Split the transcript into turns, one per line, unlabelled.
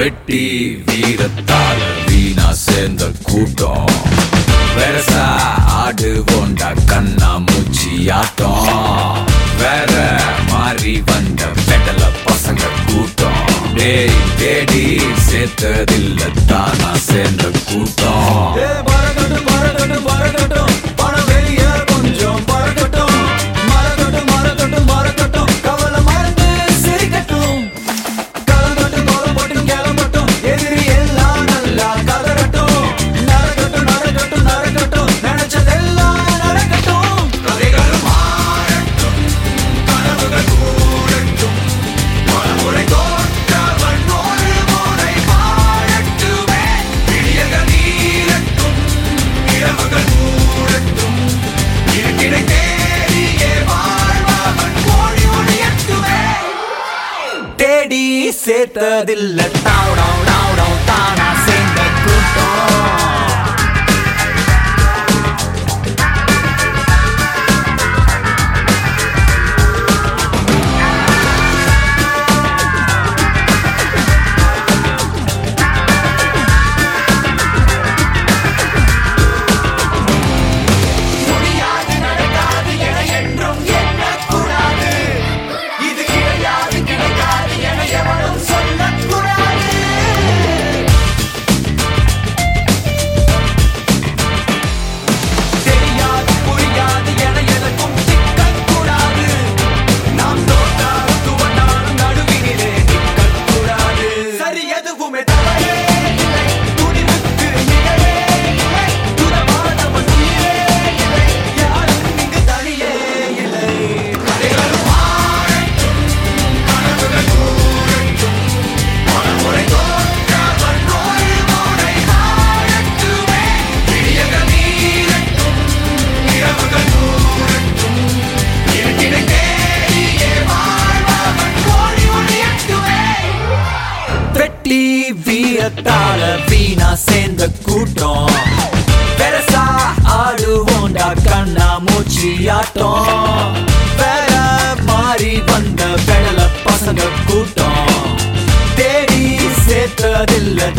வெட்டி வீரத்தால வீணா சேர்ந்த கூட்டம். வெரசா ஆடு போண்டா கண்ணா மூச்சி ஆட்டம் வேற மாறி வந்த பெடல பசங்க கூட்டம். டேய் தேடி சேர்த்ததில்ல தானா சேர்ந்த கூட்டம்.
தேடி சேர்த்ததில்ல தாவடம் தாவடம் தானா சேர்ந்த வெட்டி வீரத்தால வீணா சேர்ந்த கூட்டம். பெருசா ஆடுவோண்டா கண்ணா மூச்சியாட்டம் வேற மாறி வந்த வெடல பசங்க கூட்டம். தேடி சேர்த்ததில்லை.